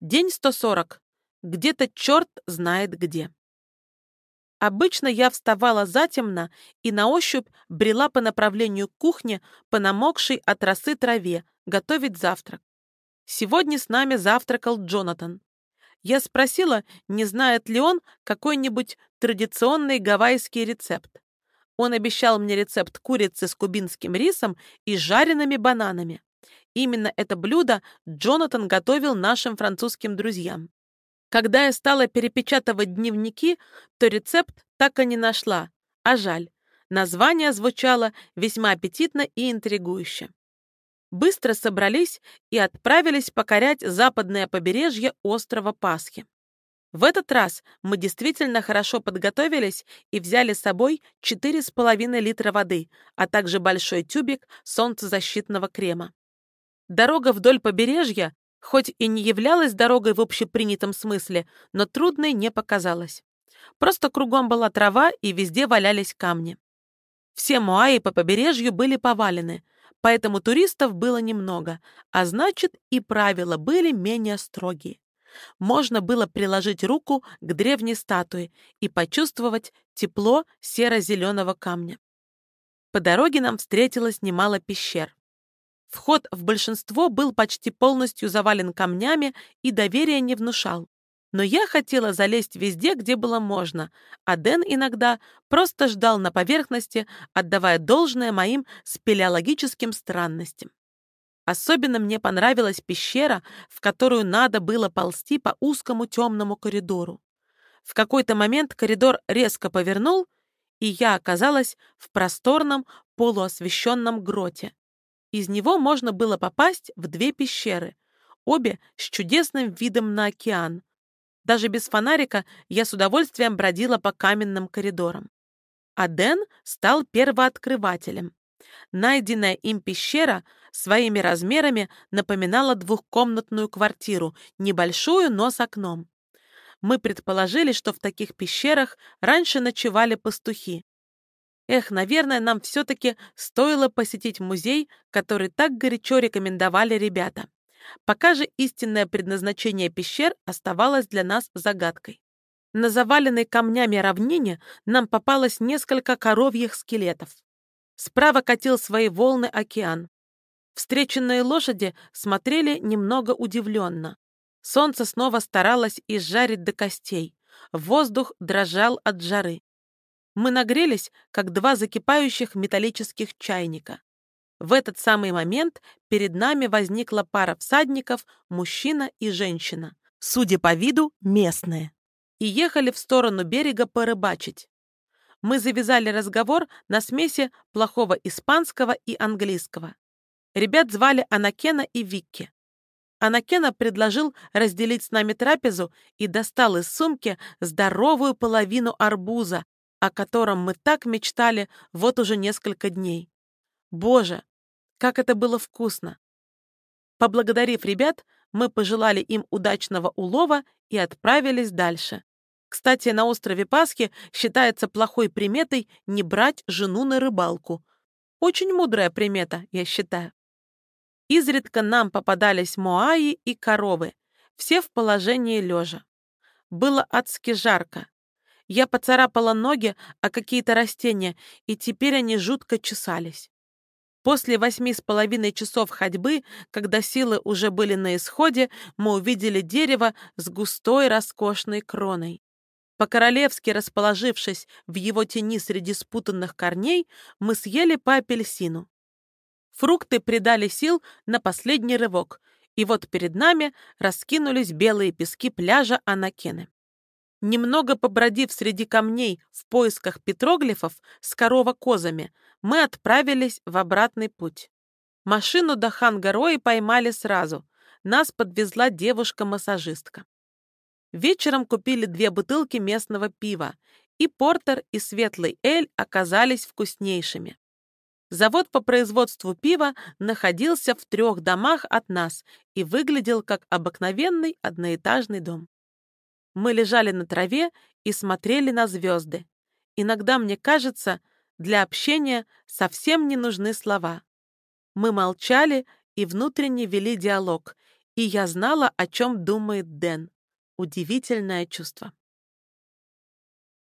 День 140. Где-то черт знает где. Обычно я вставала затемно и на ощупь брела по направлению к кухне по намокшей от росы траве, готовить завтрак. Сегодня с нами завтракал Джонатан. Я спросила, не знает ли он какой-нибудь традиционный гавайский рецепт. Он обещал мне рецепт курицы с кубинским рисом и жареными бананами. Именно это блюдо Джонатан готовил нашим французским друзьям. Когда я стала перепечатывать дневники, то рецепт так и не нашла, а жаль. Название звучало весьма аппетитно и интригующе. Быстро собрались и отправились покорять западное побережье острова Пасхи. В этот раз мы действительно хорошо подготовились и взяли с собой 4,5 литра воды, а также большой тюбик солнцезащитного крема. Дорога вдоль побережья хоть и не являлась дорогой в общепринятом смысле, но трудной не показалась. Просто кругом была трава и везде валялись камни. Все муаи по побережью были повалены, поэтому туристов было немного, а значит и правила были менее строгие. Можно было приложить руку к древней статуе и почувствовать тепло серо-зеленого камня. По дороге нам встретилось немало пещер. Вход в большинство был почти полностью завален камнями и доверия не внушал. Но я хотела залезть везде, где было можно, а Дэн иногда просто ждал на поверхности, отдавая должное моим спелеологическим странностям. Особенно мне понравилась пещера, в которую надо было ползти по узкому темному коридору. В какой-то момент коридор резко повернул, и я оказалась в просторном полуосвещенном гроте. Из него можно было попасть в две пещеры, обе с чудесным видом на океан. Даже без фонарика я с удовольствием бродила по каменным коридорам. А Дэн стал первооткрывателем. Найденная им пещера своими размерами напоминала двухкомнатную квартиру, небольшую, но с окном. Мы предположили, что в таких пещерах раньше ночевали пастухи. Эх, наверное, нам все-таки стоило посетить музей, который так горячо рекомендовали ребята. Пока же истинное предназначение пещер оставалось для нас загадкой. На заваленной камнями равнине нам попалось несколько коровьих скелетов. Справа катил свои волны океан. Встреченные лошади смотрели немного удивленно. Солнце снова старалось изжарить до костей. Воздух дрожал от жары. Мы нагрелись, как два закипающих металлических чайника. В этот самый момент перед нами возникла пара всадников, мужчина и женщина, судя по виду, местные, и ехали в сторону берега порыбачить. Мы завязали разговор на смеси плохого испанского и английского. Ребят звали Анакена и Викки. Анакена предложил разделить с нами трапезу и достал из сумки здоровую половину арбуза, о котором мы так мечтали вот уже несколько дней. Боже, как это было вкусно! Поблагодарив ребят, мы пожелали им удачного улова и отправились дальше. Кстати, на острове Пасхи считается плохой приметой не брать жену на рыбалку. Очень мудрая примета, я считаю. Изредка нам попадались моаи и коровы, все в положении лежа. Было адски жарко. Я поцарапала ноги о какие-то растения, и теперь они жутко чесались. После восьми с половиной часов ходьбы, когда силы уже были на исходе, мы увидели дерево с густой роскошной кроной. По-королевски расположившись в его тени среди спутанных корней, мы съели по апельсину. Фрукты придали сил на последний рывок, и вот перед нами раскинулись белые пески пляжа Анакены. Немного побродив среди камней в поисках петроглифов с корова-козами, мы отправились в обратный путь. Машину до Хангарои поймали сразу. Нас подвезла девушка-массажистка. Вечером купили две бутылки местного пива, и портер, и светлый эль оказались вкуснейшими. Завод по производству пива находился в трех домах от нас и выглядел как обыкновенный одноэтажный дом. Мы лежали на траве и смотрели на звезды. Иногда, мне кажется, для общения совсем не нужны слова. Мы молчали и внутренне вели диалог, И я знала, о чем думает Дэн. Удивительное чувство.